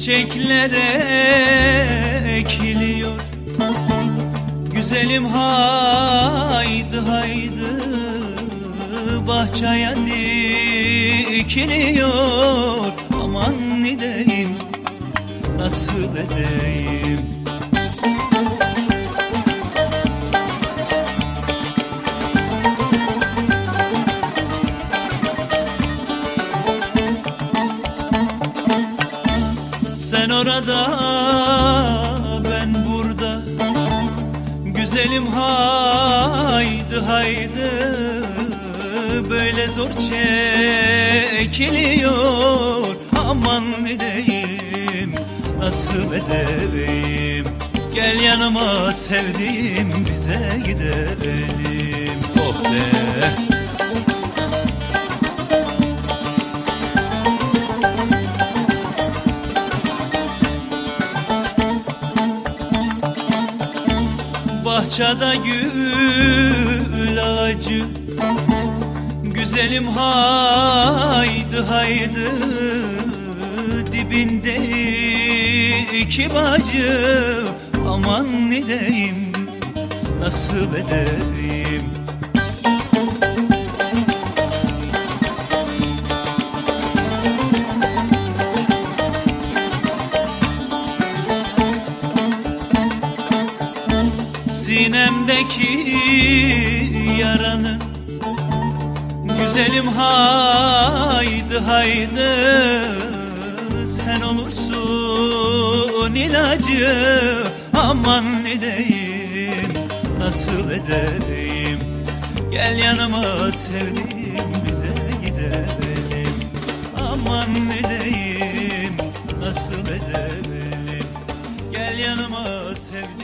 Çiçekler ekiliyor. Güzelim haydi haydi Bahçeye dikiliyor. Aman ne deyim Nasıl edeyim Sen orada ben burada. Güzelim haydi haydi. Böyle zor çekiliyor. Aman ne diyeyim nasıl edeyim? Gel yanıma sevdiğim bize gidelim bahçede gül ağacı. Güzelim haydi haydi Dibinde iki bacı. Aman ne diyeyim nasıl edeyim Sinemdeki yaranı. Güzelim haydi haydi Sen olursun ilacı. Aman ne diyeyim nasıl edeyim? Gel yanıma sevdiğim bize gidelim. Aman ne diyeyim nasıl edelim? Gel yanıma sevdiğim